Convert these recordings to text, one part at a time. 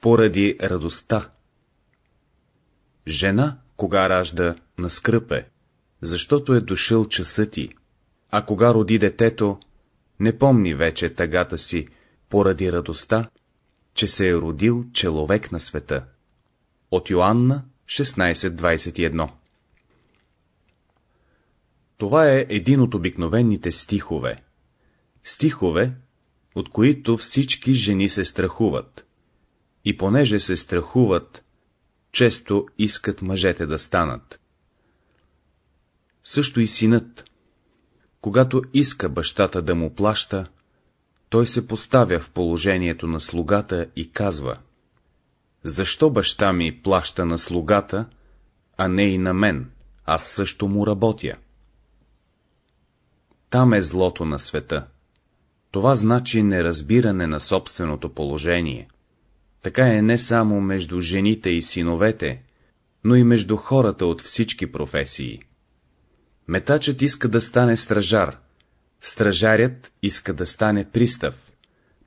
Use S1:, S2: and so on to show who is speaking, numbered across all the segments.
S1: поради радостта. Жена, кога ражда, на скръпе, защото е дошъл часът ти, а кога роди детето, не помни вече тъгата си, поради радостта, че се е родил човек на света. От Йоанна 16.21 Това е един от обикновените стихове. Стихове, от които всички жени се страхуват. И понеже се страхуват, често искат мъжете да станат. Също и синът. Когато иска бащата да му плаща, той се поставя в положението на слугата и казва Защо баща ми плаща на слугата, а не и на мен, аз също му работя? Там е злото на света. Това значи неразбиране на собственото положение. Така е не само между жените и синовете, но и между хората от всички професии. Метачът иска да стане стражар, стражарят иска да стане пристав,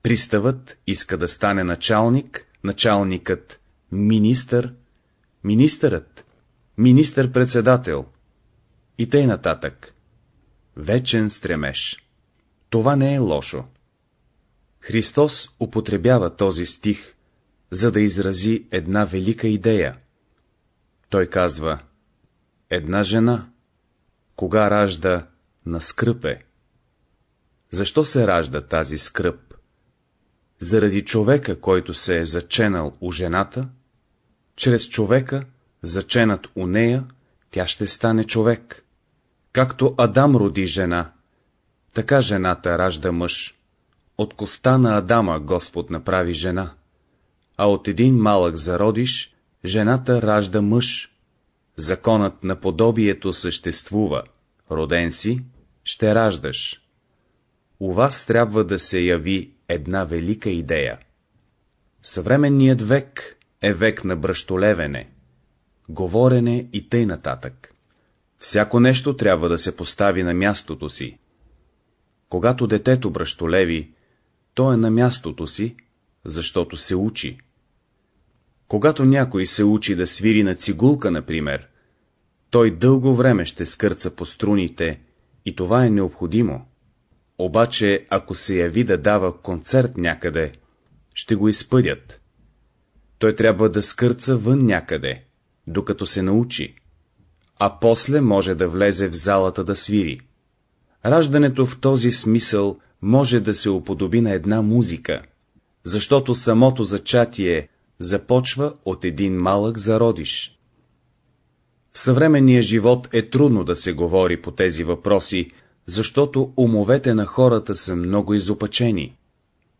S1: приставът иска да стане началник, началникът — министър, министърът — министър-председател и тъй нататък. Вечен стремеж. Това не е лошо. Христос употребява този стих, за да изрази една велика идея. Той казва, една жена, кога ражда на скръпе. Защо се ражда тази скръп? Заради човека, който се е заченал у жената, чрез човека, заченат у нея, тя ще стане човек. Както Адам роди жена, така жената ражда мъж. От коста на Адама Господ направи жена, а от един малък зародиш, жената ражда мъж. Законът на подобието съществува. Роден си, ще раждаш. У вас трябва да се яви една велика идея. Съвременният век е век на бръщолевене, говорене и тъй нататък. Всяко нещо трябва да се постави на мястото си. Когато детето бръщолеви, то е на мястото си, защото се учи. Когато някой се учи да свири на цигулка, например, той дълго време ще скърца по струните и това е необходимо. Обаче, ако се яви да дава концерт някъде, ще го изпъдят. Той трябва да скърца вън някъде, докато се научи, а после може да влезе в залата да свири. Раждането в този смисъл може да се уподоби на една музика, защото самото зачатие започва от един малък зародиш. В съвременния живот е трудно да се говори по тези въпроси, защото умовете на хората са много изопачени.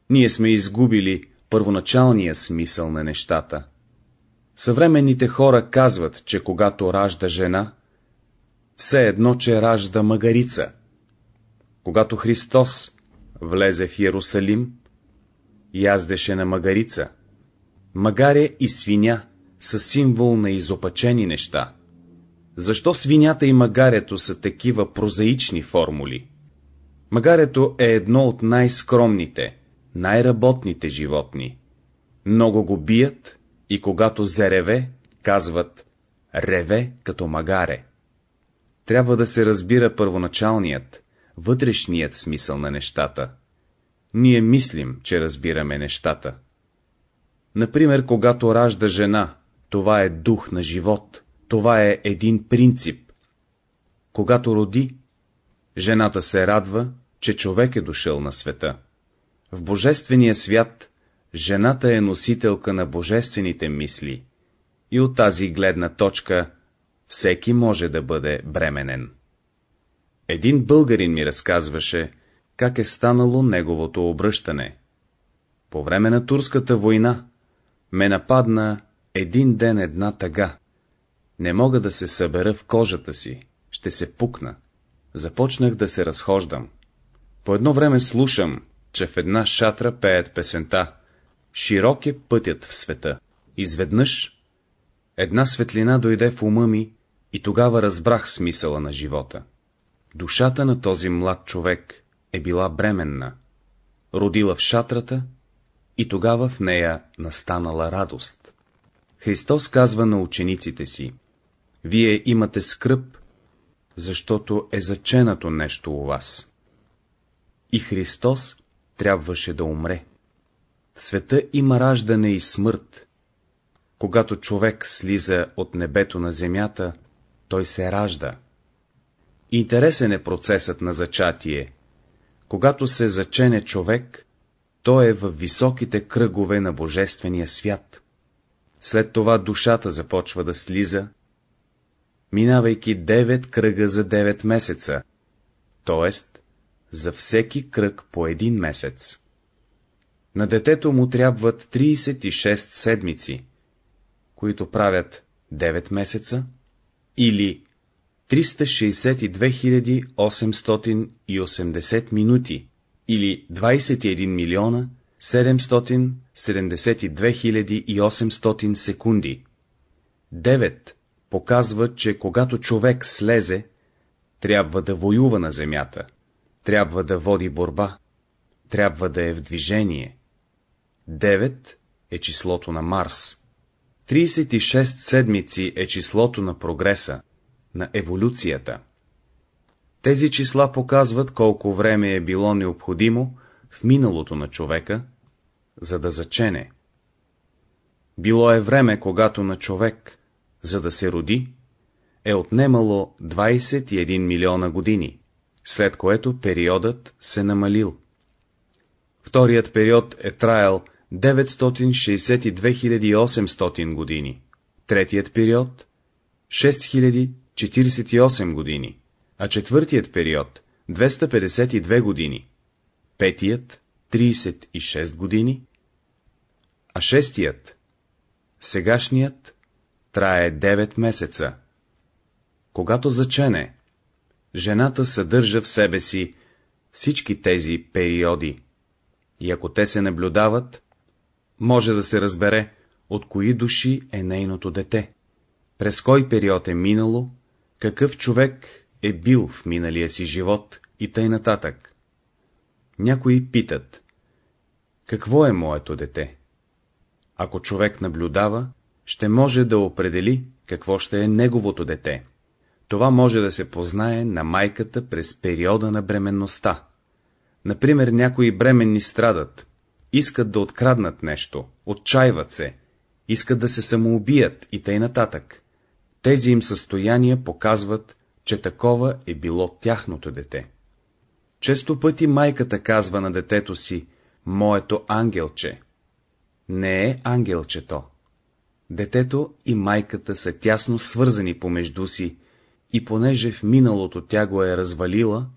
S1: Ние сме изгубили първоначалния смисъл на нещата. Съвременните хора казват, че когато ражда жена, все едно, че ражда магарица. Когато Христос влезе в Иерусалим, яздеше на магарица. Магаря и свиня са символ на изопачени неща. Защо свинята и магарето са такива прозаични формули? Магарето е едно от най-скромните, най-работните животни. Много го бият и когато зареве, казват реве като магаре. Трябва да се разбира първоначалният, вътрешният смисъл на нещата. Ние мислим, че разбираме нещата. Например, когато ражда жена, това е дух на живот, това е един принцип. Когато роди, жената се радва, че човек е дошъл на света. В божествения свят жената е носителка на божествените мисли и от тази гледна точка всеки може да бъде бременен. Един българин ми разказваше, как е станало неговото обръщане. По време на турската война ме нападна един ден една тъга. Не мога да се събера в кожата си, ще се пукна. Започнах да се разхождам. По едно време слушам, че в една шатра пеят песента. Широк е пътят в света. Изведнъж една светлина дойде в ума ми и тогава разбрах смисъла на живота. Душата на този млад човек е била бременна, родила в шатрата и тогава в нея настанала радост. Христос казва на учениците си, вие имате скръп, защото е заченато нещо у вас. И Христос трябваше да умре. В света има раждане и смърт. Когато човек слиза от небето на земята, той се ражда. Интересен е процесът на зачатие. Когато се зачене човек, той е в високите кръгове на Божествения свят. След това душата започва да слиза, минавайки девет кръга за девет месеца, т.е. за всеки кръг по един месец. На детето му трябват 36 седмици, които правят 9 месеца, или 362 880 минути, или 21 милиона 772 800 секунди. 9 показва, че когато човек слезе, трябва да воюва на земята, трябва да води борба, трябва да е в движение. 9 е числото на Марс. 36 седмици е числото на прогреса, на еволюцията. Тези числа показват колко време е било необходимо в миналото на човека, за да зачене. Било е време, когато на човек, за да се роди, е отнемало 21 милиона години, след което периодът се намалил. Вторият период е траял 962 800 години, третият период 6048 години, а четвъртият период 252 години, петият 36 години, а шестият, сегашният, трае 9 месеца. Когато зачене, жената съдържа в себе си всички тези периоди, и ако те се наблюдават, може да се разбере, от кои души е нейното дете, през кой период е минало, какъв човек е бил в миналия си живот и тъй нататък. Някои питат, какво е моето дете? Ако човек наблюдава, ще може да определи какво ще е неговото дете. Това може да се познае на майката през периода на бременността. Например, някои бременни страдат, искат да откраднат нещо, отчаиват се, искат да се самоубият и тъй нататък. Тези им състояния показват, че такова е било тяхното дете. Често пъти майката казва на детето си, моето ангелче. Не е ангелчето. Детето и майката са тясно свързани помежду си, и понеже в миналото тя го е развалила,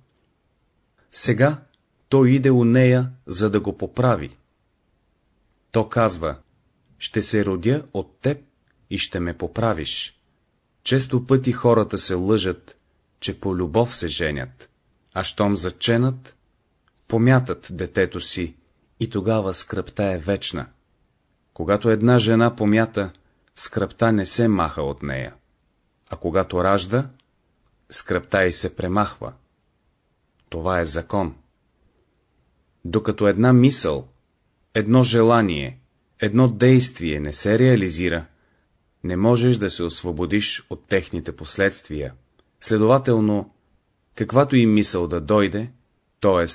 S1: сега той иде у нея, за да го поправи. То казва, ще се родя от теб и ще ме поправиш. Често пъти хората се лъжат, че по любов се женят, а щом заченат, помятат детето си и тогава скръпта е вечна. Когато една жена помята, скръпта не се маха от нея, а когато ражда, скръпта й се премахва. Това е закон. Докато една мисъл, едно желание, едно действие не се реализира, не можеш да се освободиш от техните последствия. Следователно, каквато и мисъл да дойде, т.е.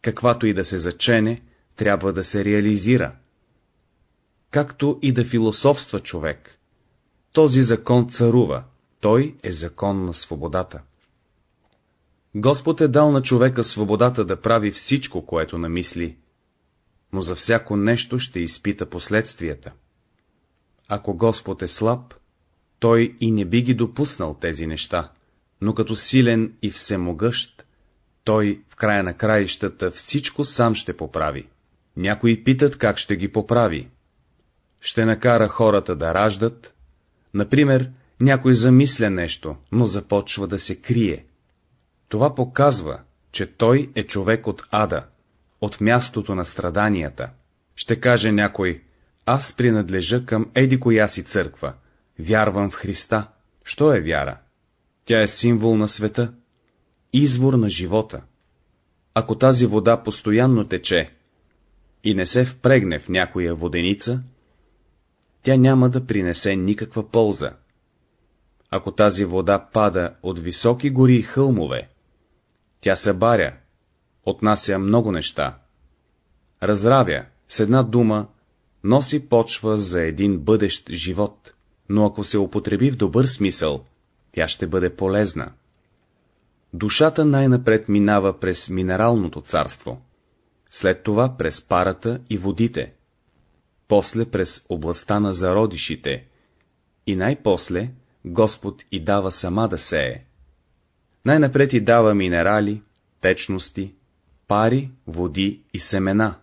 S1: каквато и да се зачене, трябва да се реализира. Както и да философства човек, този закон царува, той е закон на свободата. Господ е дал на човека свободата да прави всичко, което намисли, но за всяко нещо ще изпита последствията. Ако Господ е слаб, той и не би ги допуснал тези неща, но като силен и всемогъщ, той в края на краищата всичко сам ще поправи. Някои питат как ще ги поправи. Ще накара хората да раждат. Например, някой замисля нещо, но започва да се крие. Това показва, че той е човек от ада, от мястото на страданията. Ще каже някой, аз принадлежа към еди коя си църква, вярвам в Христа. Що е вяра? Тя е символ на света, извор на живота. Ако тази вода постоянно тече, и не се впрегне в някоя воденица, тя няма да принесе никаква полза. Ако тази вода пада от високи гори и хълмове, тя събаря, отнася много неща, разравя, с една дума, носи почва за един бъдещ живот, но ако се употреби в добър смисъл, тя ще бъде полезна. Душата най-напред минава през минералното царство, след това през парата и водите, после през областта на зародишите и най-после Господ и дава сама да сее. Най-напред и дава минерали, течности, пари, води и семена.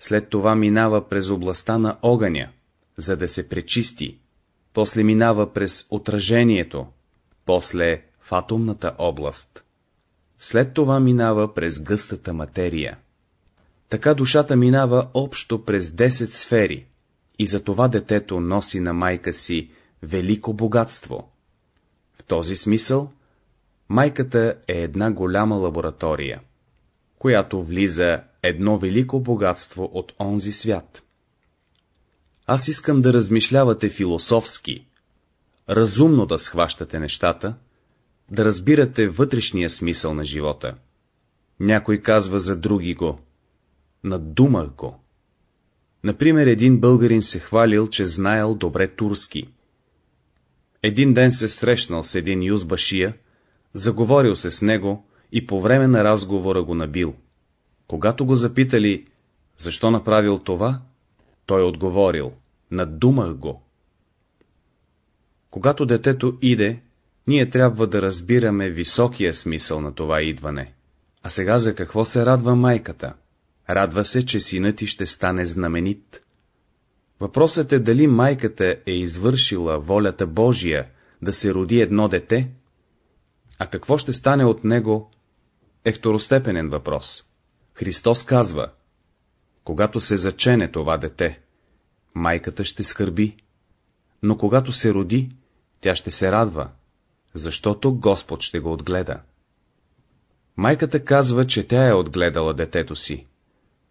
S1: След това минава през областта на огъня, за да се пречисти, после минава през отражението, после в атомната област. След това минава през гъстата материя. Така душата минава общо през 10 сфери и затова детето носи на майка си велико богатство. В този смисъл, майката е една голяма лаборатория, която влиза едно велико богатство от онзи свят. Аз искам да размишлявате философски, разумно да схващате нещата, да разбирате вътрешния смисъл на живота. Някой казва за други го, надумах го. Например, един българин се хвалил, че знаел добре турски. Един ден се срещнал с един юзбашия, заговорил се с него и по време на разговора го набил. Когато го запитали, защо направил това, той отговорил, надумах го. Когато детето иде, ние трябва да разбираме високия смисъл на това идване. А сега за какво се радва майката? Радва се, че синът ти ще стане знаменит. Въпросът е дали майката е извършила волята Божия да се роди едно дете, а какво ще стане от него е второстепенен въпрос. Христос казва, когато се зачене това дете, майката ще скърби, но когато се роди, тя ще се радва, защото Господ ще го отгледа. Майката казва, че тя е отгледала детето си,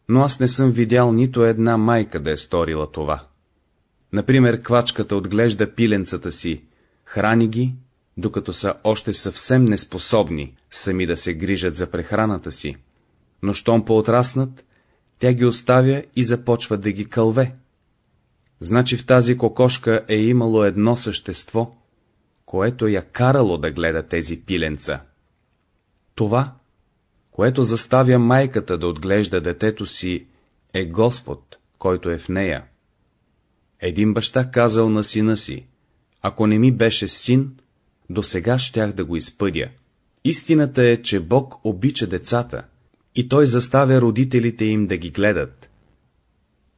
S1: но аз не съм видял нито една майка да е сторила това. Например, квачката отглежда пиленцата си, храни ги, докато са още съвсем неспособни сами да се грижат за прехраната си, но щом поотраснат, тя ги оставя и започва да ги кълве. Значи в тази кокошка е имало едно същество, което я карало да гледа тези пиленца. Това, което заставя майката да отглежда детето си, е Господ, който е в нея. Един баща казал на сина си, ако не ми беше син, до сега щях да го изпъдя. Истината е, че Бог обича децата и Той заставя родителите им да ги гледат.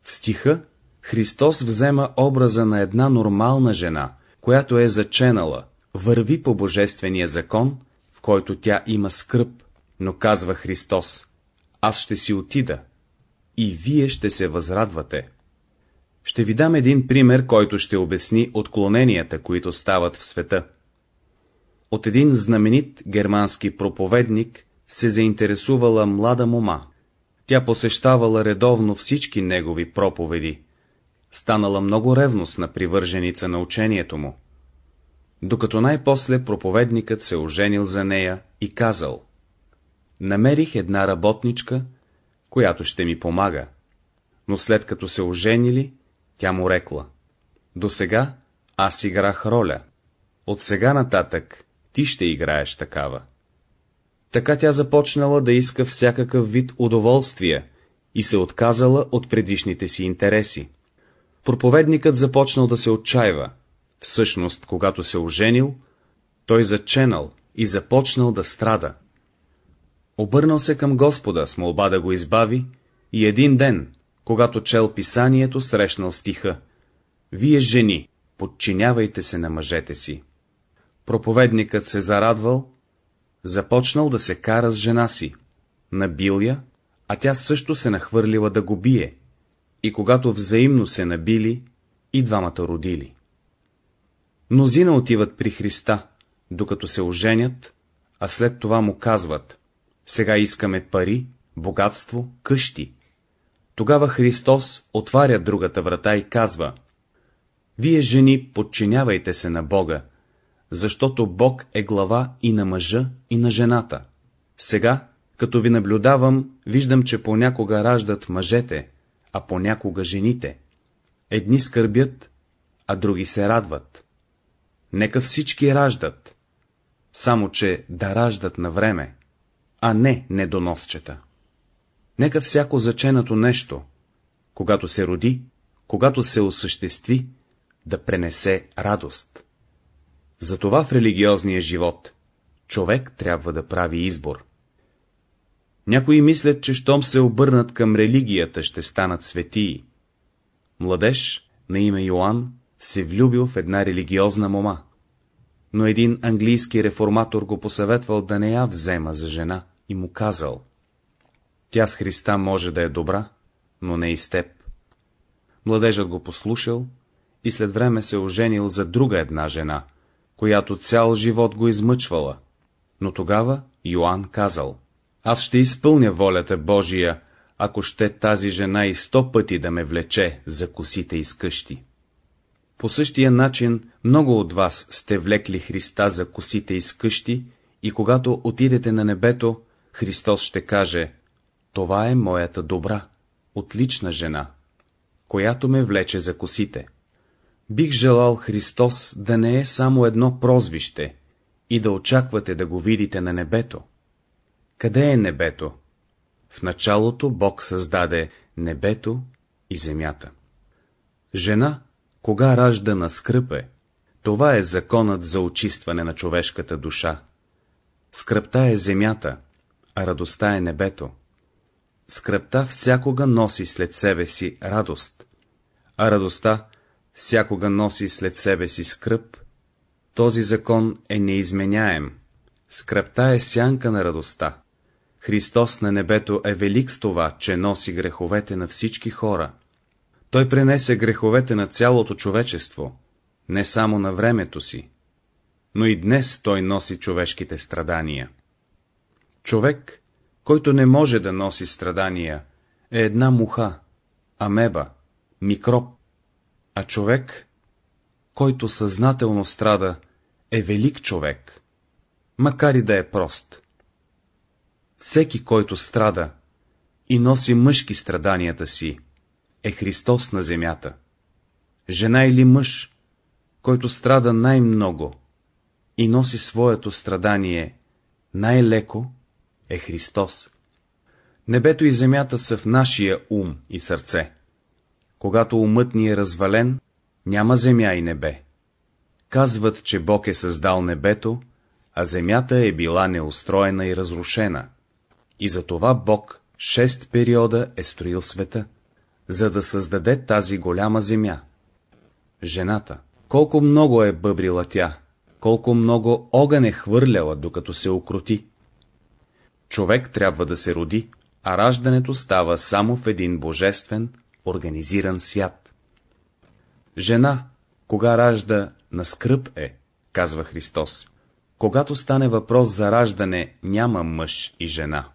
S1: В стиха Христос взема образа на една нормална жена, която е заченала, върви по божествения закон, в който тя има скръп, но казва Христос, аз ще си отида, и вие ще се възрадвате. Ще ви дам един пример, който ще обясни отклоненията, които стават в света. От един знаменит германски проповедник се заинтересувала млада мома. Тя посещавала редовно всички негови проповеди, станала много ревностна привърженица на учението му. Докато най-после проповедникът се оженил за нея и казал Намерих една работничка, която ще ми помага, но след като се оженили, тя му рекла До сега аз играх роля, от сега нататък ти ще играеш такава. Така тя започнала да иска всякакъв вид удоволствия и се отказала от предишните си интереси. Проповедникът започнал да се отчаива. Всъщност, когато се оженил, той заченал и започнал да страда. Обърнал се към Господа с молба да го избави и един ден, когато чел писанието, срещнал стиха «Вие, жени, подчинявайте се на мъжете си». Проповедникът се зарадвал, започнал да се кара с жена си, набил я, а тя също се нахвърлила да го бие, и когато взаимно се набили, и двамата родили. Мнозина отиват при Христа, докато се оженят, а след това му казват, сега искаме пари, богатство, къщи. Тогава Христос отваря другата врата и казва Вие, жени, подчинявайте се на Бога, защото Бог е глава и на мъжа, и на жената. Сега, като ви наблюдавам, виждам, че понякога раждат мъжете, а понякога жените. Едни скърбят, а други се радват. Нека всички раждат, само че да раждат на време, а не недоносчета. Нека всяко заченато нещо, когато се роди, когато се осъществи, да пренесе радост. Затова в религиозния живот човек трябва да прави избор. Някои мислят, че щом се обърнат към религията, ще станат светии. Младеж на име Йоанн се влюбил в една религиозна мома, но един английски реформатор го посъветвал да не я взема за жена и му казал Тя с Христа може да е добра, но не и с теб. Младежът го послушал и след време се оженил за друга една жена, която цял живот го измъчвала, но тогава Йоанн казал Аз ще изпълня волята Божия, ако ще тази жена и сто пъти да ме влече за косите из къщи. По същия начин много от вас сте влекли Христа за косите из къщи и когато отидете на небето, Христос ще каже, това е моята добра, отлична жена, която ме влече за косите. Бих желал Христос да не е само едно прозвище и да очаквате да го видите на небето. Къде е небето? В началото Бог създаде небето и земята. Жена, кога ражда на скръпе, това е законът за очистване на човешката душа. Скръпта е земята, а радостта е небето. Скръпта всякога носи след себе си радост, а радостта всякога носи след себе си скръп. Този закон е неизменяем. Скръпта е сянка на радостта. Христос на небето е велик с това, че носи греховете на всички хора. Той пренесе греховете на цялото човечество, не само на времето си, но и днес той носи човешките страдания. Човек, който не може да носи страдания, е една муха, амеба, микроб, а човек, който съзнателно страда, е велик човек, макар и да е прост. Всеки, който страда и носи мъжки страданията си, е Христос на земята. Жена или мъж, който страда най-много и носи своето страдание най-леко, е Христос. Небето и земята са в нашия ум и сърце. Когато умът ни е развален, няма земя и небе. Казват, че Бог е създал небето, а земята е била неустроена и разрушена. И затова Бог шест периода е строил света, за да създаде тази голяма земя. Жената, колко много е бъбрила тя, колко много огън е хвърляла, докато се окрути. Човек трябва да се роди, а раждането става само в един божествен, организиран свят. Жена, кога ражда, на скръп е, казва Христос. Когато стане въпрос за раждане, няма мъж и жена.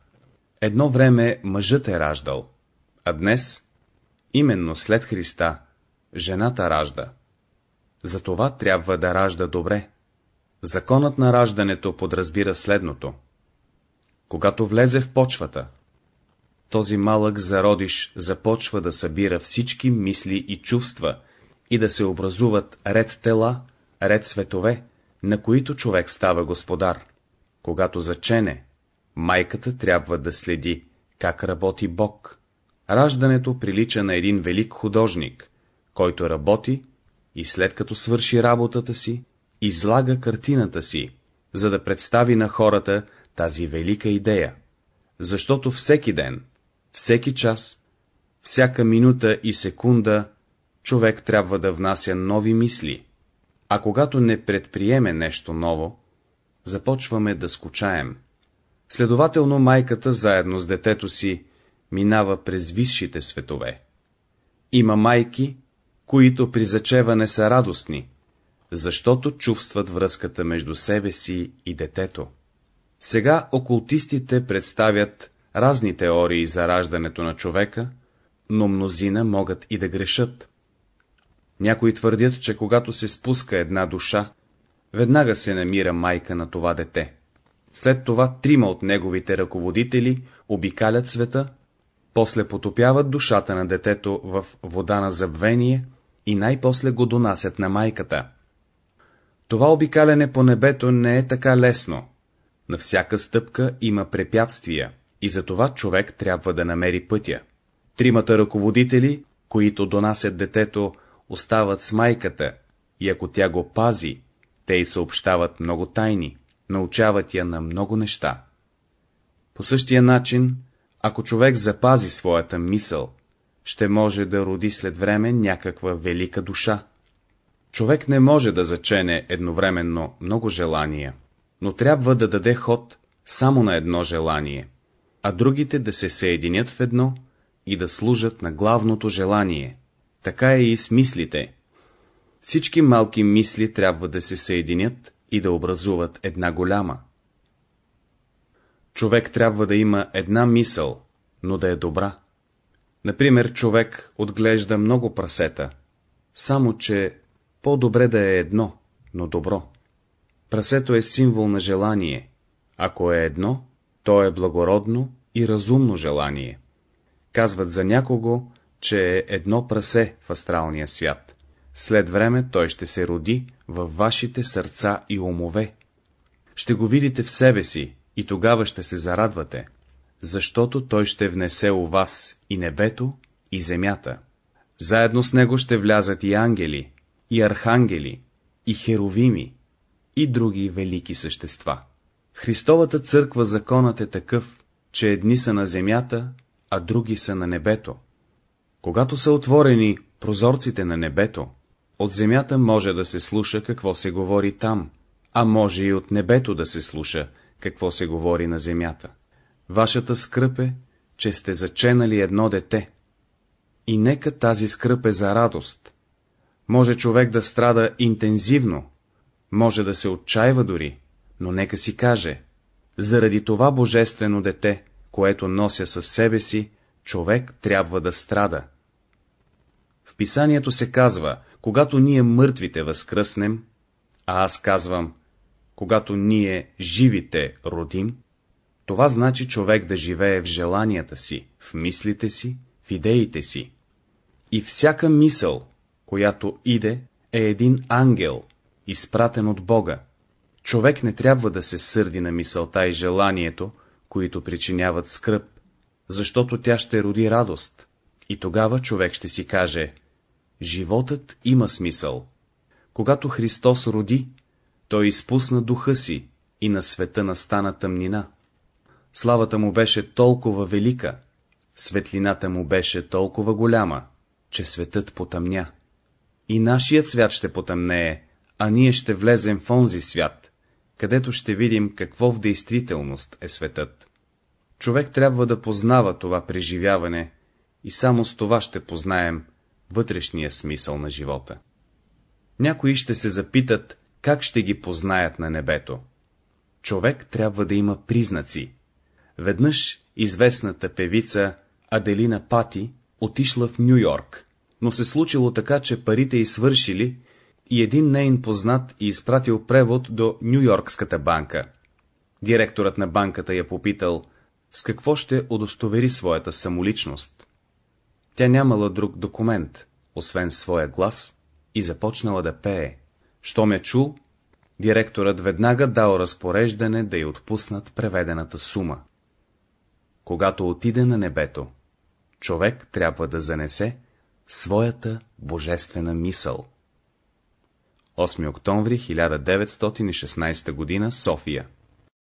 S1: Едно време мъжът е раждал, а днес, именно след Христа, жената ражда. Затова трябва да ражда добре. Законът на раждането подразбира следното. Когато влезе в почвата, този малък зародиш започва да събира всички мисли и чувства и да се образуват ред тела, ред светове, на които човек става господар. Когато зачене, майката трябва да следи как работи Бог. Раждането прилича на един велик художник, който работи и след като свърши работата си, излага картината си, за да представи на хората тази велика идея. Защото всеки ден, всеки час, всяка минута и секунда човек трябва да внася нови мисли, а когато не предприеме нещо ново, започваме да скучаем. Следователно майката заедно с детето си минава през висшите светове. Има майки, които при зачеване са радостни, защото чувстват връзката между себе си и детето. Сега окултистите представят разни теории за раждането на човека, но мнозина могат и да грешат. Някои твърдят, че когато се спуска една душа, веднага се намира майка на това дете. След това трима от неговите ръководители обикалят света, после потопяват душата на детето в вода на забвение и най-после го донасят на майката. Това обикаляне по небето не е така лесно. На всяка стъпка има препятствия и затова човек трябва да намери пътя. Тримата ръководители, които донасят детето, остават с майката и ако тя го пази, те й съобщават много тайни, научават я на много неща. По същия начин, ако човек запази своята мисъл, ще може да роди след време някаква велика душа. Човек не може да зачене едновременно много желания, но трябва да даде ход само на едно желание, а другите да се съединят в едно и да служат на главното желание. Така е и с мислите. Всички малки мисли трябва да се съединят и да образуват една голяма. Човек трябва да има една мисъл, но да е добра. Например, човек отглежда много прасета, само че по-добре да е едно, но добро. Прасето е символ на желание. Ако е едно, то е благородно и разумно желание. Казват за някого, че е едно прасе в астралния свят. След време той ще се роди във вашите сърца и умове. Ще го видите в себе си и тогава ще се зарадвате, защото той ще внесе у вас и небето, и земята. Заедно с него ще влязат и ангели, и архангели, и херовими, и други велики същества. Христовата църква законът е такъв, че едни са на земята, а други са на небето. Когато са отворени прозорците на небето, от земята може да се слуша какво се говори там, а може и от небето да се слуша какво се говори на земята. Вашата скръп е, че сте заченали едно дете. И нека тази скръп е за радост. Може човек да страда интензивно, може да се отчаива дори, но нека си каже, заради това божествено дете, което нося със себе си, човек трябва да страда. В писанието се казва, когато ние мъртвите възкръснем, а аз казвам, когато ние живите родим, това значи човек да живее в желанията си, в мислите си, в идеите си. И всяка мисъл, която иде, е един ангел, изпратен от Бога. Човек не трябва да се сърди на мисълта и желанието, които причиняват скръп, защото тя ще роди радост. И тогава човек ще си каже, животът има смисъл. Когато Христос роди, той изпусна духа си и на света настана тъмнина. Славата му беше толкова велика, светлината му беше толкова голяма, че светът потъмня. И нашият свят ще потъмнее, а ние ще влезем в онзи свят, където ще видим какво в действителност е светът. Човек трябва да познава това преживяване и само с това ще познаем вътрешния смисъл на живота. Някои ще се запитат, как ще ги познаят на небето. Човек трябва да има признаци. Веднъж известната певица Аделина Пати отишла в Нью-Йорк, но се случило така, че парите й свършили и един нейн познат и изпратил превод до Нью-Йоркската банка. Директорът на банката я попитал, с какво ще удостовери своята самоличност. Тя нямала друг документ, освен своя глас, и започнала да пее. Що ме чул, директорът веднага дал разпореждане да й отпуснат преведената сума. Когато отиде на небето, човек трябва да занесе своята божествена мисъл. 8 октомври 1916 г. София